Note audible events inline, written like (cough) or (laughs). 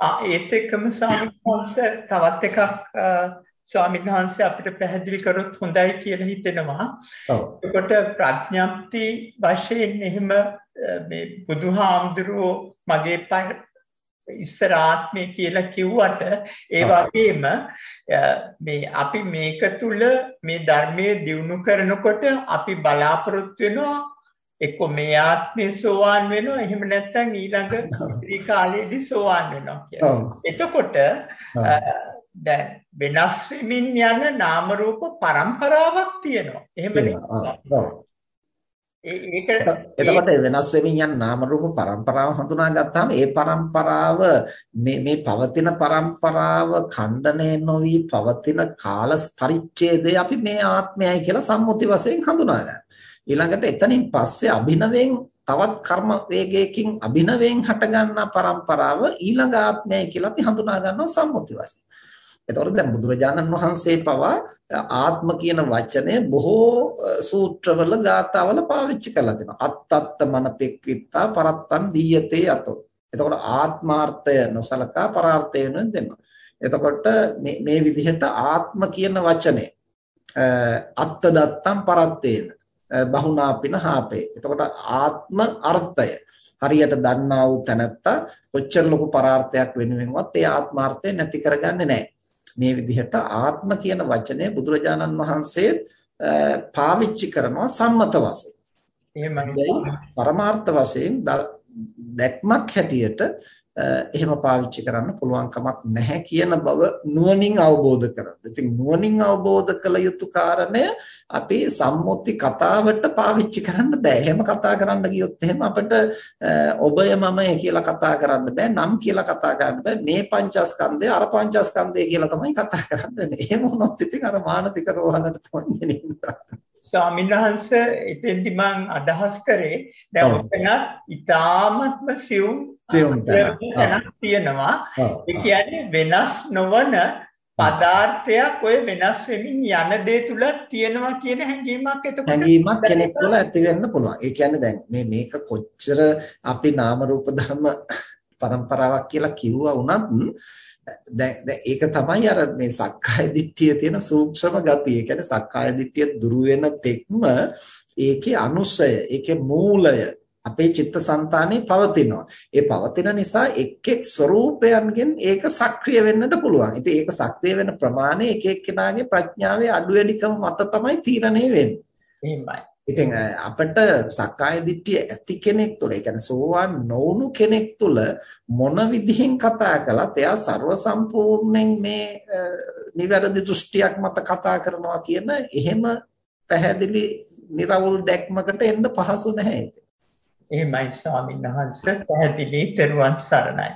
ඒත් එක්කම ස්වාමීන් වහන්සේ තවත් එකක් ස්වාමීන් වහන්සේ අපිට පැහැදිලි කරොත් හොඳයි කියලා හිතෙනවා. ඔව්. එතකොට ප්‍රඥප්ති වශයෙන් එහෙම මේ බුදුහාමුදුරුවෝ මගේ ඉස්සර ආත්මය කියලා කිව්වට ඒ වගේම මේ අපි මේක තුල මේ ධර්මයේ දියුණු කරනකොට අපි බලාපොරොත්තු වෙනවා එක්ක මේ ආත්මේ සෝවාන් වෙනවා එහෙම නැත්නම් ඊළඟ (laughs) ඉතිරි කාලයේදී සෝවාන් වෙනවා කියලා. එතකොට දැන් වෙනස් වෙමින් යන නාම රූප પરම්පරාවක් තියෙනවා. එහෙම නේ. ඒක එතකොට වෙනස් වෙමින් යන නාම රූප પરම්පරාව හඳුනා ගත්තාම ඒ પરම්පරාව මේ මේ පවතින પરම්පරාව ඛණ්ඩණය නොවි පවතින කාල පරිච්ඡේදය අපි මේ ආත්මයයි කියලා සම්මුති වශයෙන් හඳුනා ගන්නවා. ඊළඟට එතනින් පස්සේ අභිනවයෙන් තවත් කර්ම වේගයකින් අභිනවයෙන් හටගන්නා પરම්පරාව ඊළඟ ආත්මයයි කියලා අපි හඳුනා ගන්නවා සම්මුති වශයෙන්. එතකොට දැන් බුදුරජාණන් වහන්සේ පවා ආත්ම කියන වචනය බොහෝ සූත්‍රවල ගාථාවල පාවිච්චි කරලා තියෙනවා. අත්තත්ත මනපෙක්විත්තා පරත්තන් දීයතේ අතෝ. එතකොට ආත්මාර්ථය නොසලකා පරාර්ථය වෙනුවෙන් දෙනවා. එතකොට මේ මේ විදිහට ආත්ම කියන වචනේ අත්ත දත්තම් පරත්තේන බහුනාපින හාපේ. එතකොට ආත්ම අර්ථය හරියට දන්නා වූ තැනත්තා කොච්චර ලොකු පරාර්ථයක් වෙනුවෙන්වත් ඒ ආත්මාර්ථය නැති කරගන්නේ නැහැ. මේ විදිහට ආත්ම කියන වචනය බුදුරජාණන් වහන්සේ පාවිච්චි කරනවා සම්මත වශයෙන්. එහෙමයි. පරමාර්ථ වශයෙන් දැක්මක් හැටියට එහෙම පාවිච්චි කරන්න පුළුවන් කමක් නැහැ කියන බව නුවණින් අවබෝධ කරගන්න. ඉතින් නුවණින් අවබෝධ කළ යුතු කාරණය අපි සම්මුති කතාවට පාවිච්චි කරන්න බෑ. එහෙම කතා කරන්න ගියොත් එහෙම අපිට ඔබය මමය කියලා කතා කරන්න බෑ. නම් කියලා කතා කරන්න බෑ. මේ පංචස්කන්ධය අර පංචස්කන්ධය කියලා තමයි කතා කරන්නේ. එහෙම වුණොත් ඉතින් අර මානසික රෝහලට තමයි එන්නේ. ස්වාමීන් වහන්ස එතෙන්දි මං අදහස් කරේ දැන් උතනත් ඊ타මත්ම සියුම් සියුම් තැනක්. තියෙනවා. ඒ කියන්නේ වෙනස් නොවන පදාර්ථයක් ඔය වෙනස් වෙමින් යන දේ තුල තියෙනවා කියන හැඟීමක් එතකොට. හැඟීමක් කෙනෙක් තුළ ඇති වෙන්න පුළුවන්. ඒ කියන්නේ දැන් මේ මේක කොච්චර අපි නාම රූප ධර්ම પરම්පරාවක් කියලා කිව්වා වුණත් දැන් දැන් ඒක තමයි අර මේ සක්කාය දිට්ඨිය තියෙන සූක්ෂම ගතිය. ඒ කියන්නේ සක්කාය දිට්ඨිය දුරු වෙන තෙක්ම ඒකේ අනුසය, ඒකේ මූලය අපේ චිත්තසංතානේ පවතිනවා. ඒ පවතින නිසා එක් එක් ස්වરૂපයන්ගෙන් ඒක සක්‍රිය වෙන්නට පුළුවන්. ඉතින් ඒක සක්‍රිය වෙන ප්‍රමාණය එක එක්කෙනාගේ ප්‍රඥාවේ අඩු වැඩිකම මත තමයි තීරණය වෙන්නේ. එහෙමයි. ඉතින් අපිට සක්කාය දිට්ඨිය ඇති කෙනෙක් තුළ ඒ කියන්නේ සෝවාන් නොවුණු කෙනෙක් තුළ මොන විදිහෙන් කතා කළත් එයා ਸਰව සම්පූර්ණයෙන් මේ නිවැරදි දෘෂ්ටියක් මත කතා කරනවා කියන එහෙම පැහැදිලි නිර්වුල් දැක්මකට එන්න පහසු නැහැ ඒක. එහෙමයි ස්වාමීන් වහන්සේ පැහැදිලි තෙරුවන් සරණයි.